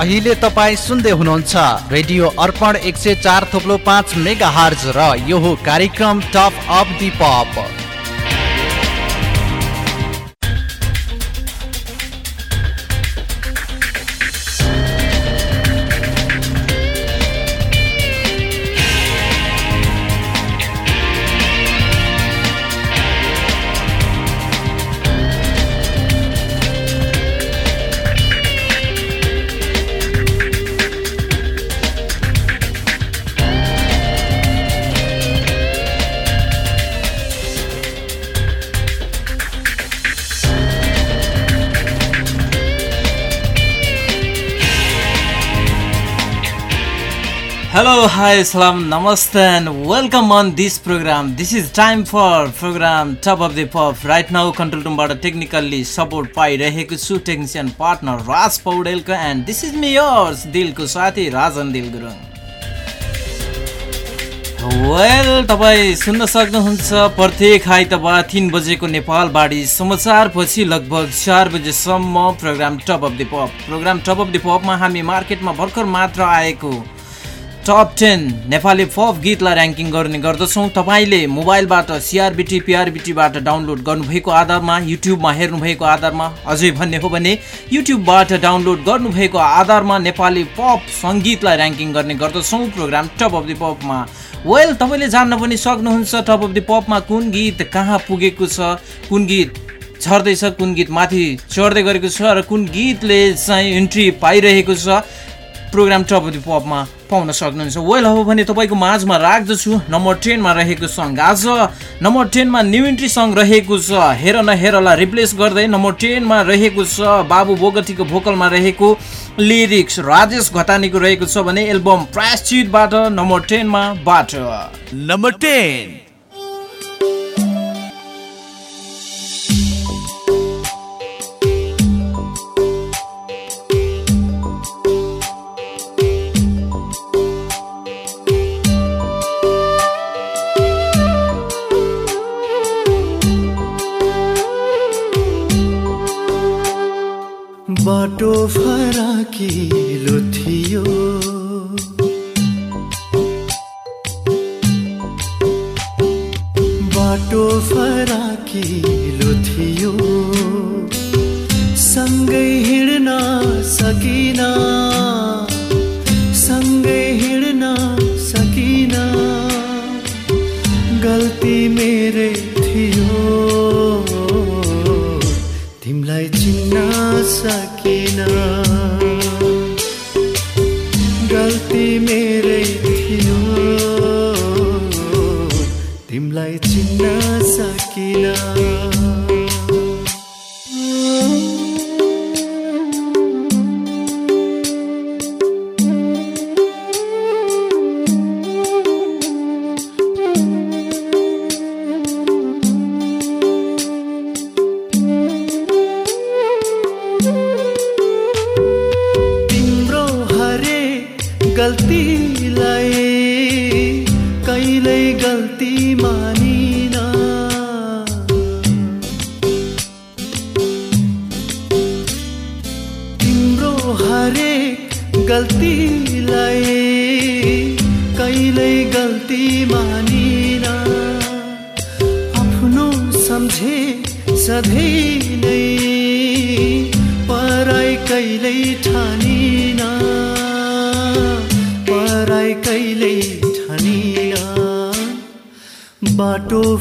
अहिले तपाईँ सुन्दै हुनुहुन्छ रेडियो अर्पण एक सय चार थोप्लो पाँच मेगा हार्ज र यो कार्यक्रम top of the pop. Hello, hi, salam, namaste, and welcome on this program. This is time for program Top of the Pop. Right now, control roomबाट technically support पाइरहेको छु technician partner Raj पौडेलको and this is me yours दिलको साथी Rajan Dil Gurung well तपाईँ सुन्न सक्नुहुन्छ प्रत्येक आइतबार तिन बजेको नेपाल बाढी समाचारपछि लगभग चार बजेसम्म program top of the pop program top of the पपमा हामी मार्केटमा भर्खर मात्र आएको टप टेन नेपाली पप गीतलाई ऱ्याङ्किङ गर्ने गर्दछौँ। तपाईँले मोबाइलबाट सिआरबिटी पिआरबिटीबाट डाउनलोड गर्नुभएको आधारमा युट्युबमा हेर्नुभएको आधारमा अझै भन्ने हो भने युट्युबबाट डाउनलोड गर्नुभएको आधारमा नेपाली पप सङ्गीतलाई ऱ्याङ्किङ गर्ने गर्दछौँ। प्रोग्राम टप अफ द पपमा वेल तपाईँले जान्न पनि सक्नुहुन्छ टप अफ द पपमा कुन गीत कहाँ पुगेको छ कुन गीत झर्दैछ कुन गीत माथि चढ्दै गरेको छ र कुन गीतले चाहिँ इन्ट्री पाइरहेको छ। प्रोग्राम टप अफ द पपमा पाउन सक्नुहुन्छ। वेल अब भने तपाईँको माझमा राख्दछु। नम्बर टेनमा रहेको सङ्ग आज। नम्बर टेनमा न्यु इन्ट्री सङ्ग रहेको छ। हेर न हेरलाई रिप्लेस गर्दै नम्बर टेनमा रहेको छ। बाबु बोगटीको भोकलमा रहेको लिरिक्स राजेश घतानीको रहेको छ भने एल्बम प्रायश्चितबाट नम्बर टेनमा बाट। नम्बर टेन फराकिलो थियो। बाटो फराकिलो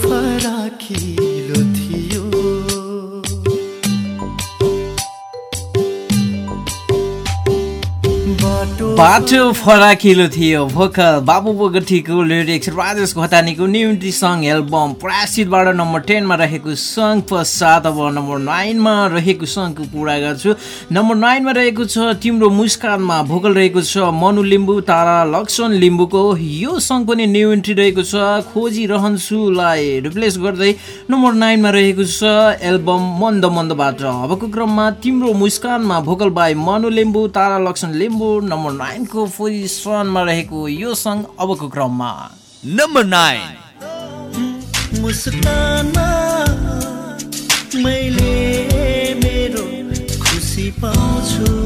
फराकिलो थियो। बाटो फराकिलो थियो। भोकल बाबु बोगटीको लिरिक्स राजेश घतानीको न्युट्री सङ्ग एल्बम प्रायश्चितबाट नम्बर टेनमा रहेको सङ्ग पश्चात अब नम्बर नाइनमा रहेको सङ्गको कुरा गर्छु। नम्बर नाइनमा रहेको छ तिम्रो मुस्कानमा भोकल रहेको छ मनु लिम्बू तारा लक्ष्मण लिम्बूको। यो सङ्ग पनि न्यु इन्ट्री रहेको छ खोजिरहन्छुलाई रिप्लेस गर्दै नम्बर नाइनमा रहेको छ एल्बम मन्द मन्दबाट। अबको क्रममा तिम्रो मुस्कानमा vocal by Manu Limbu Tara Laxman Limbu number नाइनको पोजिसनमा रहेको यो सङ्ग अबको क्रममा। नम्बर नाइन मुस्कानमा मैले मेरो खुसी पाउँछु।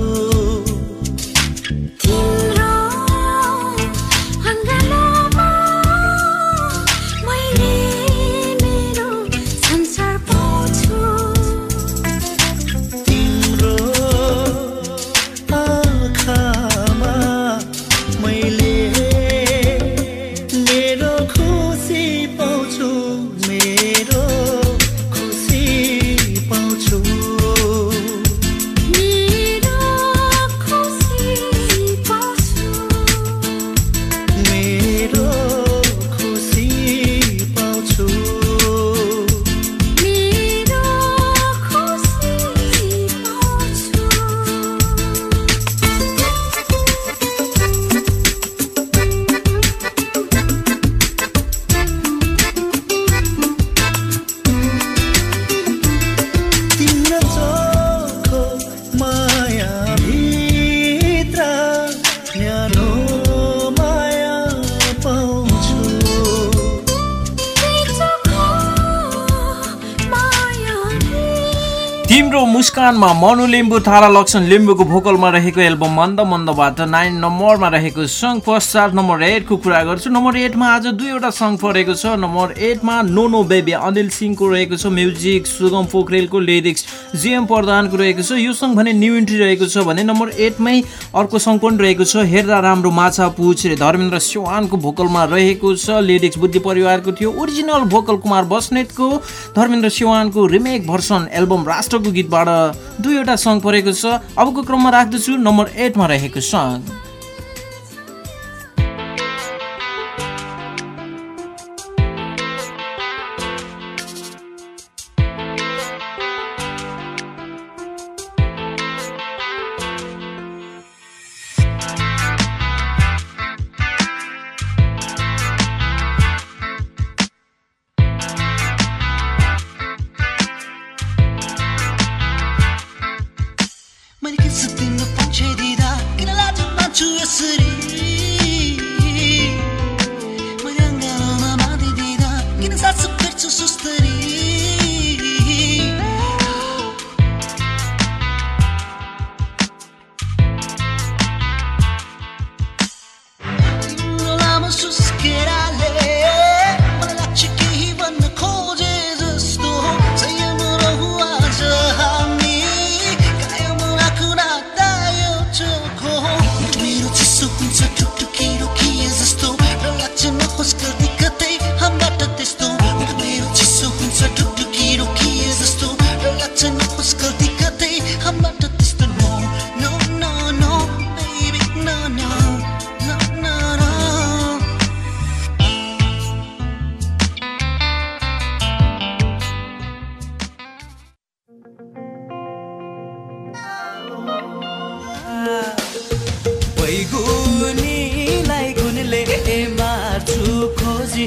मुस्कानमा मनु लिम्बू थारा लक्षण लिम्बूको भोकलमा रहेको एल्बम मन्द मन्दबाट नाइन नम्बरमा रहेको सङ्ग पश्चात नम्बर एटको कुरा गर्छु। नम्बर एटमा आज दुईवटा सङ्ग परेको छ। नम्बर एटमा नो नो बेबी अनिल सिंहको रहेको छ। म्युजिक सुगम पोखरेलको लिरिक्स जिएम प्रधानको रहेको छ। यो सङ्ग भने न्यु इन्ट्री रहेको छ भने नम्बर एटमै अर्को सङ्ग पनि रहेको छ। हेर्दा राम्रो माछा पुछ धर्मेन्द्र सिवानको भोकलमा रहेको छ। लिरिक्स बुद्धि परिवारको थियो। ओरिजिनल भोकल कुमार बस्नेतको धर्मेन्द्र सिवानको रिमेक भर्सन एल्बम राष्ट्र राष्ट्रको गीतबाट दुईवटा सङ्ग परेको छ। अबको क्रममा राख्दछु नम्बर एटमा रहेको सङ्ग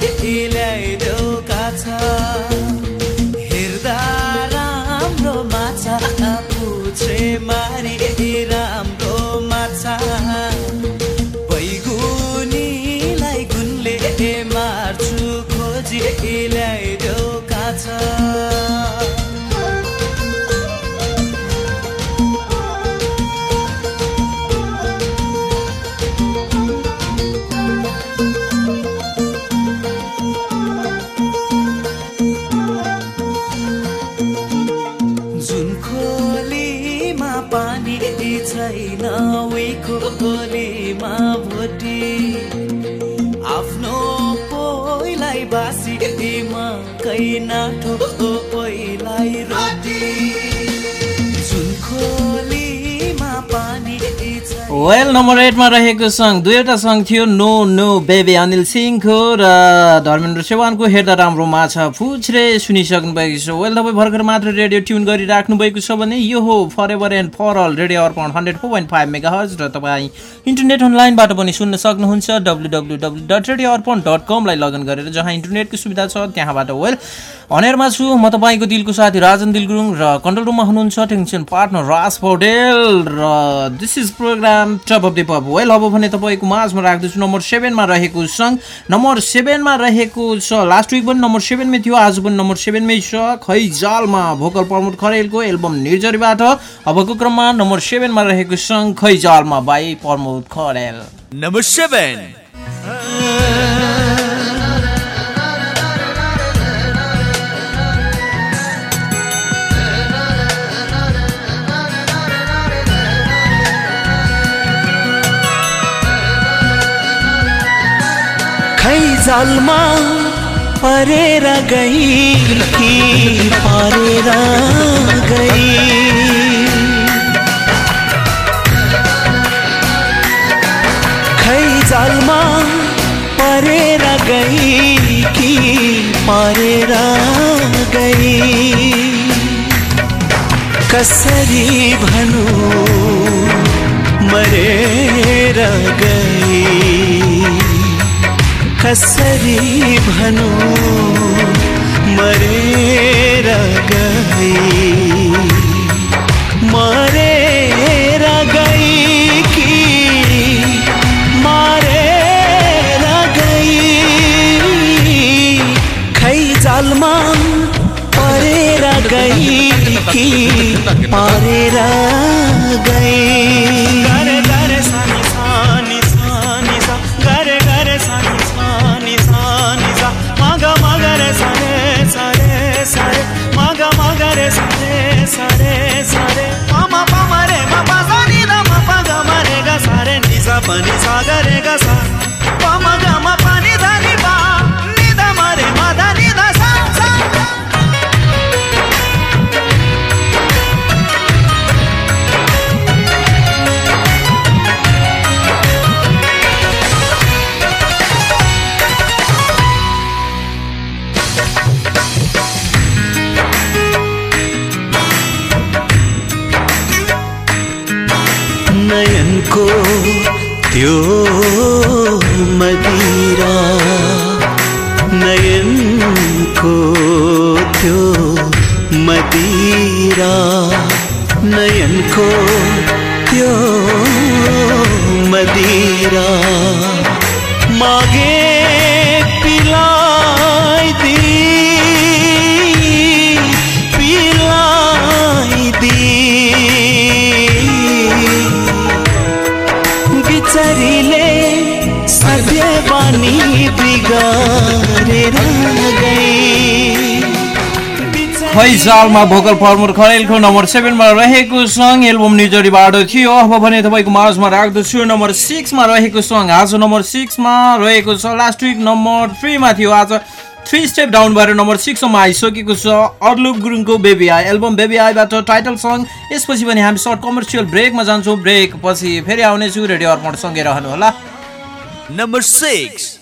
He वेल नम्बर एटमा रहेको सङ्ग दुईवटा सङ्ग थियो। नो नो बेबी अनिल सिंहको र धर्मेन्द्र सेवानको हेर्दा राम्रो माछा फुच्रे सुनिसक्नु भएको छ। वेल तपाईँ भर्खर मात्र रेडियो ट्युन गरिराख्नु भएको छ भने यो हो for ever and for all radio Arpan hundred four point five mega हज र तपाईँ इन्टरनेट अनलाइनबाट पनि सुन्न सक्नुहुन्छ। W W W dot radio Arpan dot कमलाई login गरेर जहाँ इन्टरनेटको सुविधा छ त्यहाँबाट वेल अनेरमा छु। म तपाईँको दिलको साथी राजन दिल गुरुङ र कन्ट्रोल रुममा हुनुहुन्छ। टेक्निसियन पार्टनर राज पौडेल र this is program top of the pop well अब भने तपाईँको माझमा राख्दैछु नम्बर सेभेनमा रहेको सङ्ग नम्बर सेभेनमा रहेको छ लास्ट विक पनि नम्बर सेभेनमै थियो आज पनि नम्बर सेभेनमै छ खै जालमा भोकल प्रमोद खरेलको एल्बम निर्जरीबाट। अबको क्रममा नम्बर सेभेनमा रहेको सङ्ग खै जालमा by Pramod Kharel. Number seven जालमा परेर गई कि परेर गई। खै जालमा परेर गई कि परेर गई। कसरी भनु, मरेर गई। कसरी मरे मरेर गई मरेर गई कि मरेर गई खै जालमा परेर गई कि परेर गई sorry फैजालमा भोकल फर्मर खरेलको नम्बर सेभेनमा रहेको सङ्ग एल्बम निजरीबाट थियो। अब भने तपाईँको माझमा राख्दछु। नम्बर सिक्समा रहेको सङ्ग आज नम्बर सिक्समा रहेको छ। लास्ट विक नम्बर थ्रीमा थियो। आज थ्री स्टेप डाउन भएर नम्बर सिक्समा आइसकेको छ। अर्लुप गुरुङको बेबी आई एल्बम बेबी आईबाट टाइटल सङ्ग यसपछि भने हामी सर्ट कमर्सियल ब्रेकमा जान्छौँ। ब्रेक पछि फेरि आउनेछु। रेडियो अर्पण सँगै रहनुहोला Number six.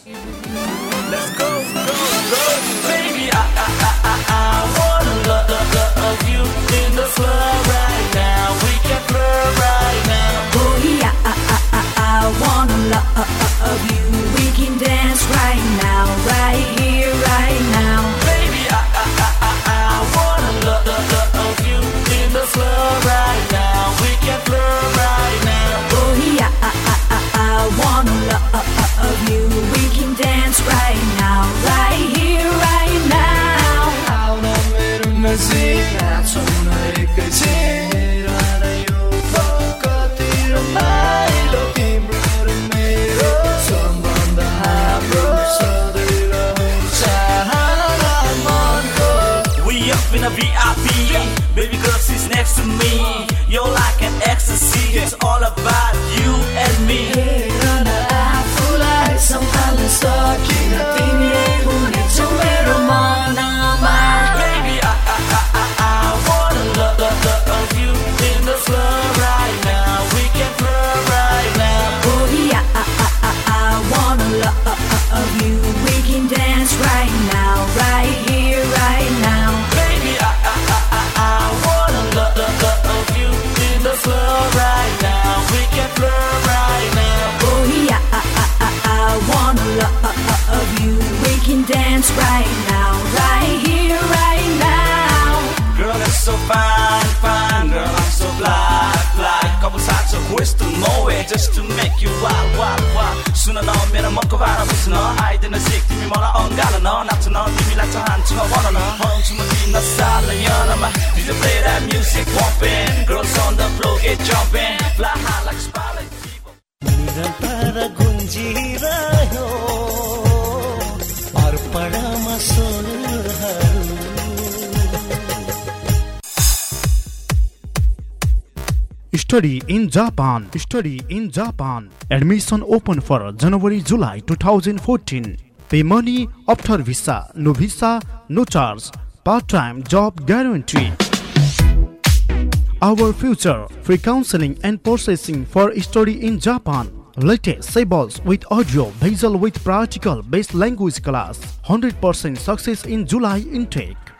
dance right now, right here, right now. Girl, it's so fine, fine, girl, I'm so fly, fly. Couple shots of whiskey, no way, just to make you wild, wild, wild. Soon enough, better mock around, listen on. I didn't sick, give me more on gallon, no, not to know, give me like a hand to a one on. Home to my dinner, silent, you're my. Did you play that music pumping? Girls on the floor, get jumping. Fly high like a spotlight. ನಿರಂತರ ಗುಂಜಿ Study in Japan. Study in Japan. Admission open for January July 2014. Pay money after visa. No visa, no charge. Part-time job guarantee. Our future free counseling and processing for study in Japan. Latest sables with audio, visual with practical based language class. 100% success in July intake.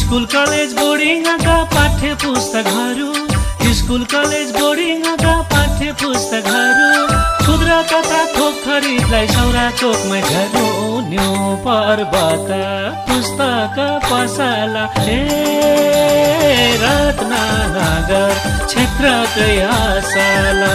School college बोर्डिङका पाठ्य पुस्तकहरू school college बोर्डिङका पाठ्य पुस्तकहरू खुद्रा तथा थोक खरिदलाई सौरा चोकमै झर्नु new पर्वत। पुस्तक पसला ए रत्नगर क्षेत्रकै असला।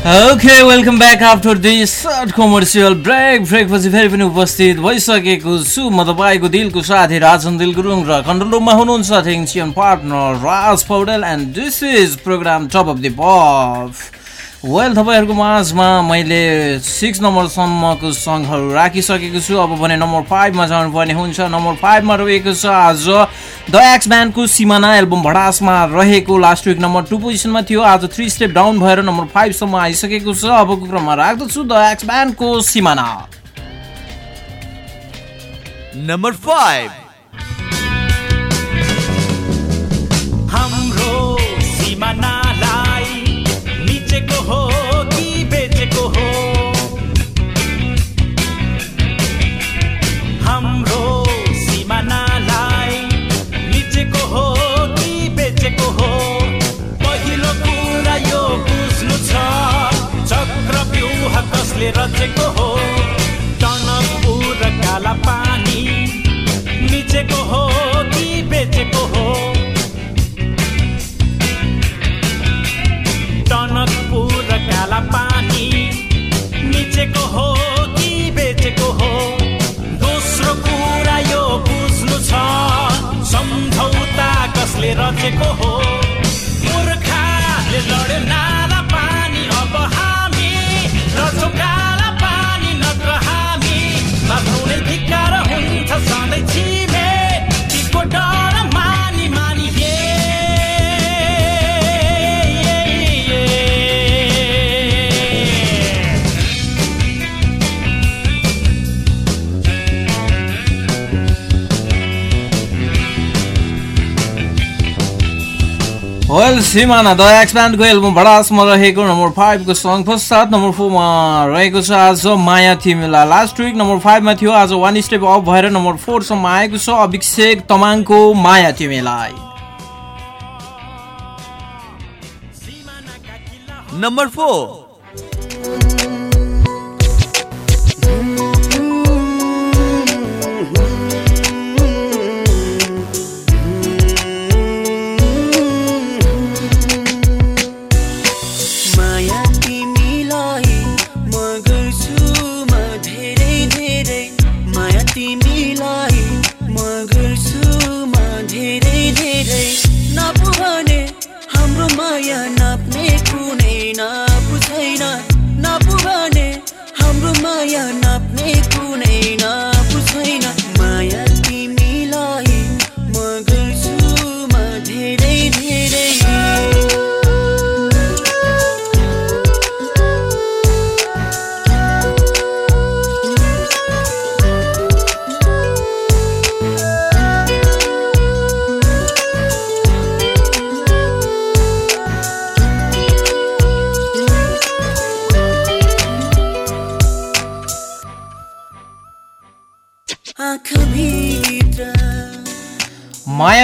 Okay welcome back after this short commercial break ब्रेकपछि फेरि पनि उपस्थित भइसकेको छु म तपाईँको दिलको साथी राजन दिल गुरुङ र कन्ट्रोल रुममा हुनुहुन्छ technician partner Raj Paudel and this is program top of the pop well तपाईँहरूको माझमा मैले सिक्स नम्बरसम्मको सङ्गहरू राखिसकेको छु। अब भने नम्बर फाइभमा जानुपर्ने हुन्छ। नम्बर फाइभमा रहेको छ आज द एक्स ब्यान्डको सिमाना एल्बम भडासमा रहेको। लास्ट विक नम्बर टू पोजिसनमा थियो। आज थ्री स्टेप डाउन भएर नम्बर फाइभसम्म आइसकेको छ। अबको क्रममा राख्दछु द एक्स ब्यान्डको सिमाना। नम्बर फाइभ रचेको हो। टनकपुर काला पानी निचेको हो कि बेचेको हो। टनकपुर काला पानी निचेको हो कि बेचेको हो। दोस्रो कुरा यो बुझ्नु छ सम्झौता कसले रचेको हो। मूर्खाले लड्यो सिमाना द एक्सप्यान्डको एल्बम भडासमा रहेको नम्बर फाइभको सङ्ग पश्चात नम्बर फोरमा रहेको छ आज माया थिमिला लास्ट विक नम्बर फाइभमा थियो आज वान स्टेप अफ भएर नम्बर फोरसम्म आएको छ अभिषेक तमाङको माया थिमिलाई नंबर फोर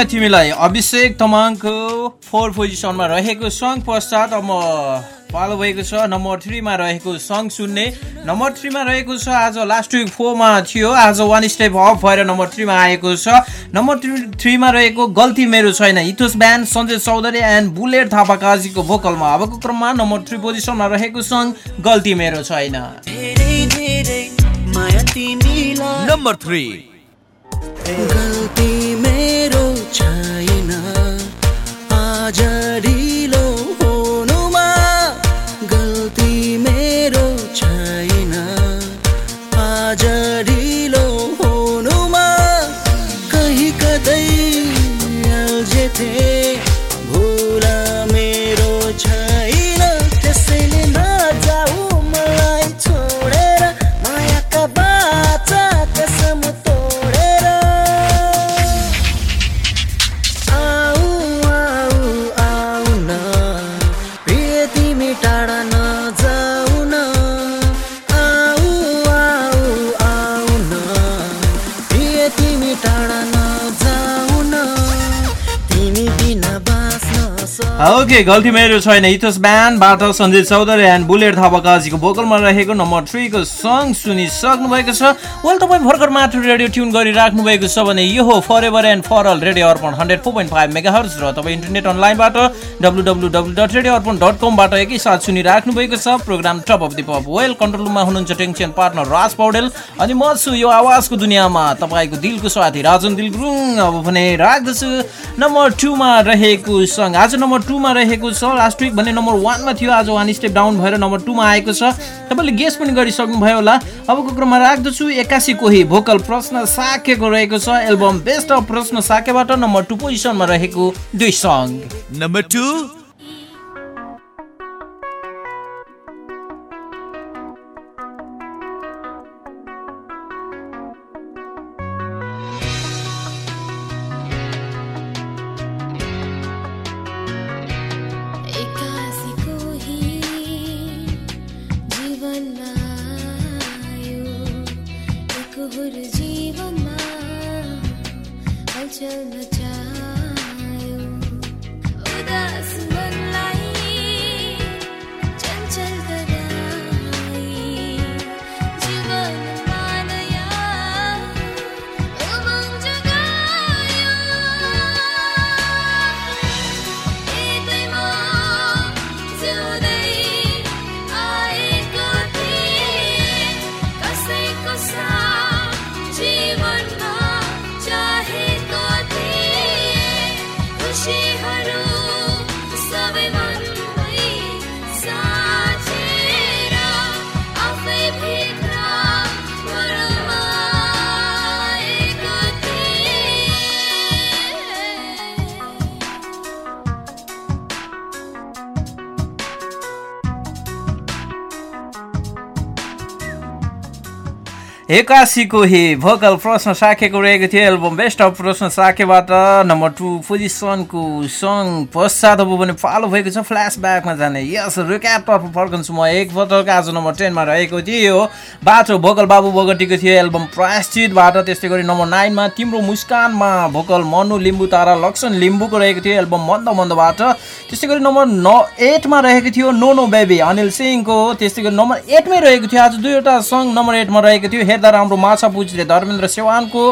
तिमीलाई अभिषेक तमाङको फोर पोजिसनमा रहेको सङ्ग पश्चात अब पालो भएको छ। नम्बर थ्रीमा रहेको सङ्ग सुन्ने। नम्बर थ्रीमा रहेको छ आज लास्ट विक फोरमा थियो। आज वान स्टेप अफ भएर नम्बर थ्रीमा आएको छ। नम्बर थ्री थ्रीमा रहेको गल्ती मेरो छैन। Ethos band Sanjay Chaudhary and Bullet Thapa काजीको भोकलमा अबको क्रममा नम्बर थ्री पोजिसनमा रहेको सङ्ग गल्ती मेरो छैन। Number three. गल्ती मेरो छैन आज ओके गल्ती मेरो छैन इथोस ब्यान्डबाट सञ्जय चौधरी एन्ड बुलेट थापाकाजीको भोकलमा रहेको नम्बर थ्रीको सङ्ग सुनिसक्नु भएको छ। वेल तपाईँ भर्खर मात्र रेडियो ट्युन गरिराख्नु भएको छ भने यो हो for ever and for all radio Arpan hundred four point five mega hertz र तपाईँ इन्टरनेट अनलाइनबाट W W W dot radio Arpan dot कमबाट एकैसाथ सुनिराख्नु भएको छ। Program top of the pop well control रुममा हुनुहुन्छ टेन्सन पार्टनर राज पौडेल अनि म छु यो आवाजको दुनियाँमा तपाईँको दिलको साथी राजन दिल गुरुङ अब भने राख्दछु। नम्बर टूमा रहेको सङ्ग आज नम्बर टूमा रहेको छ। लास्ट विक भने नम्बर वानमा थियो। आज वान स्टेप डाउन भएर नम्बर टूमा आएको छ। तपाईँले गेस पनि गरिसक्नु भयो होला। अबको क्रममा राख्दछु एक्कासी कोही भोकल प्रश्न साकेको रहेको छ। एल्बम बेस्ट अफ प्रश्न साकेबाट नम्बर टू पोजिसनमा रहेको दुई सङ्ग नंबर टू एकासीको हि भोकल प्रश्न साखेको रहेको थियो एल्बम बेस्ट अफ प्रश्न साखेबाट नम्बर टू पोजिसनको सङ पश्चात अब पनि फालो भएको छ फ्ल्यासब्याकमा जाने। यस रिक्यापतर्फ फर्कन्छु म एकपटक आज नम्बर टेनमा रहेको थियो। बाटो भोकल बाबु बगटीको थियो एल्बम प्रायश्चितबाट त्यस्तै गरी नम्बर नाइनमा तिम्रो मुस्कानमा भोकल मनु लिम्बू तारा लक्ष्मण लिम्बूको रहेको थियो एल्बम मन्द मन्दबाट। त्यस्तै गरी नम्बर न एटमा रहेको थियो नो नो बेबी अनिल सिंहको। त्यस्तै गरी नम्बर एटमै रहेको थियो आज दुईवटा सङ नम्बर एटमा रहेको थियो। हेर्दा राम्रो माछा पुज्ने धर्मेन्द्र सेवानको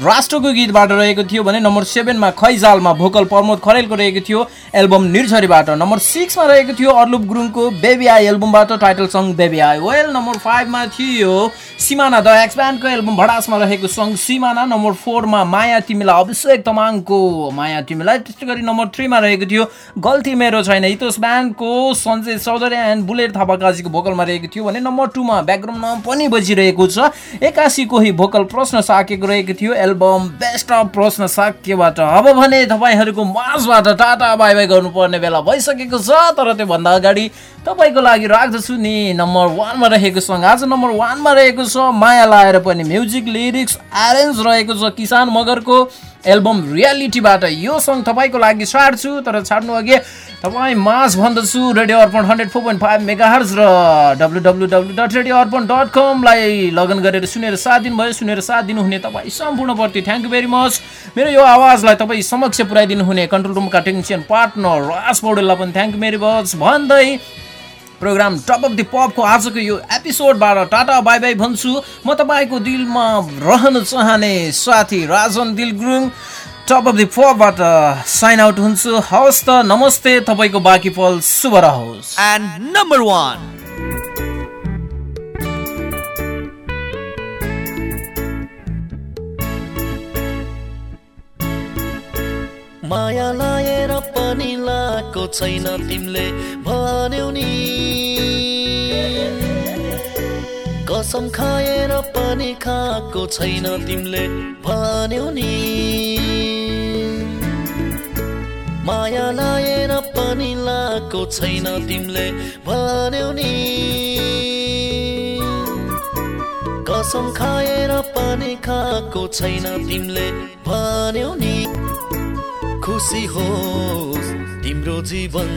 राष्ट्रको गीतबाट रहेको थियो भने नम्बर सेभेनमा खैजालमा भोकल प्रमोद खरेलको रहेको थियो एल्बम निर्झरीबाट। नम्बर सिक्समा रहेको थियो अर्लुप गुरुङको baby I एल्बमबाट title song baby I. Well number फाइभमा थियो सिमाना द एक्सप्यान्डको एल्बम भडासमा रहेको सङ सिमाना। नम्बर फोरमा माया तिमीलाई अभिषेक तमाङको माया तिमीलाई। त्यस्तै गरी नम्बर थ्रीमा रहेको थियो गल्ती मेरो छैन इतोस ब्यान्डको सञ्जय चौधरी एन्ड बुलेट थापाकाजीको भोकलमा रहेको थियो भने नम्बर टूमा ब्याकग्राउन्डमा पनि बजिरहेको छ। एकासी कोही भोकल प्रश्न साकेको रहेको थियो। एल्बम बेस्ट अफ प्रश्न साक्यबाट। अब भने तपाईँहरूको माझबाट टाटा बाई बाई गर्नुपर्ने बेला भइसकेको छ तर त्योभन्दा अगाडि तपाईँको लागि राख्दछु नि नम्बर वानमा रहेको सङ्ग। आज नम्बर वानमा रहेको छ माया लाएर पनि म्युजिक लिरिक्स एरेन्ज रहेको छ किसान मगरको। एल्बम रियालिटीबाट यो सङ्ग तपाईँको लागि छाड्छु तर छाड्नु अघि तपाईँ माझ भन्दछु radio Arpan hundred four point five mega hertz र W W W dot radio Arpan dot कमलाई login गरेर सुनेर साथ दिनुभयो सुनेर साथ दिनुहुने तपाईँ सम्पूर्णप्रति थ्याङ्क यू भेरी मच मेरो यो आवाजलाई तपाईँ समक्ष पुऱ्याइदिनु हुने कन्ट्रोल रुमका टेक्निसियन पार्टनर राज पौडेललाई पनि थ्याङ्क यू भेरी मच भन्दै प्रोग्राम टप अफ द पपको आजको यो एपिसोडबाट टाटा बाई बाई भन्छु। म तपाईँको दिलमा रहन चाहने साथी Rajan Dil Gurung top of the पपबाट sign out हुन्छु। हवस् त नमस्ते तपाईँको बाँकी पल शुभ रहोस्। एन्ड नम्बर वान माया लाएर पनि लाएको छैन तिमीले भन्यौ नि। कसम खाएर पनि खाएको छैन तिमीले भन्यौ नि। माया लाएर पनि लाएको छैन तिमीले भन्यौ नि। कसम खाएर पनि खाएको छैन तिमीले भन्यौ नि। खुसी होस्। तिम्रो जीवन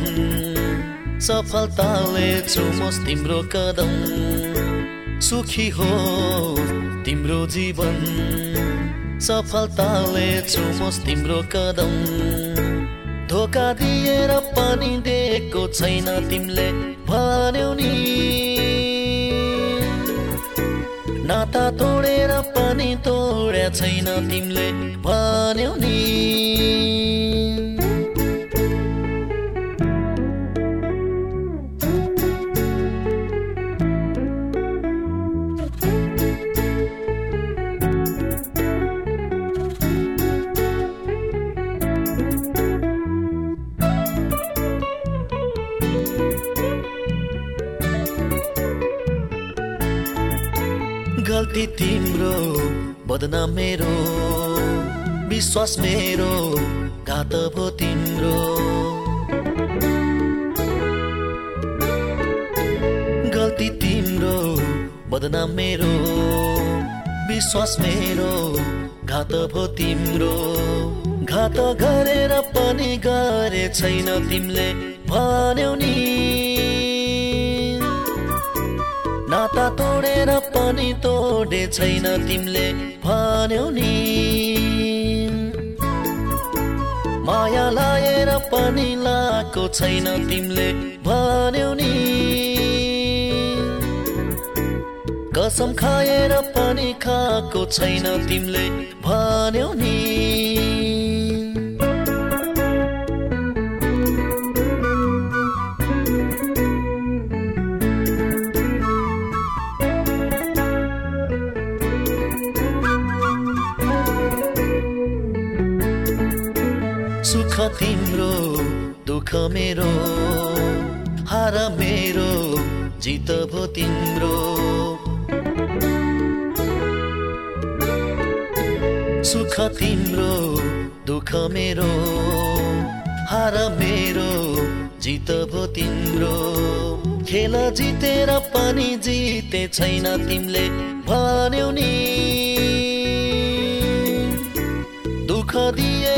सफलताले चुमोस् तिम्रो कदम। सुखी होस् तिम्रो जीवन सफलताले चुमोस् तिम्रो कदम। धोका दिएर पनि दिएको छैन तिमीले भन्यौ नि। नाता तोडेर पनि तोड्या छैन तिमीले भन्यौ नि। तिम्रो बदनाम मेरो विश्वास मेरो घात भो तिम्रो। गल्ती तिम्रो बदनाम मेरो विश्वास मेरो घात भो तिम्रो। घात गरेर पनि गरे छैन तिमीले भन्यौ नि। नाता तोडेर पनि तोडे छैन तिमीले भन्यौ नि। माया लाएर पनि लाएको छैन तिमीले भन्यौ नि। कसम खाएर पनि खाएको छैन तिमीले भन्यौ नि। मेरो हार मेरो जित भो तिम्रो। सुख तिम्रो दुःख मेरो हार मेरो जित भो तिम्रो। खेल जितेर पनि जिते छैन तिमीले भन्यौ नि। दुःख दिए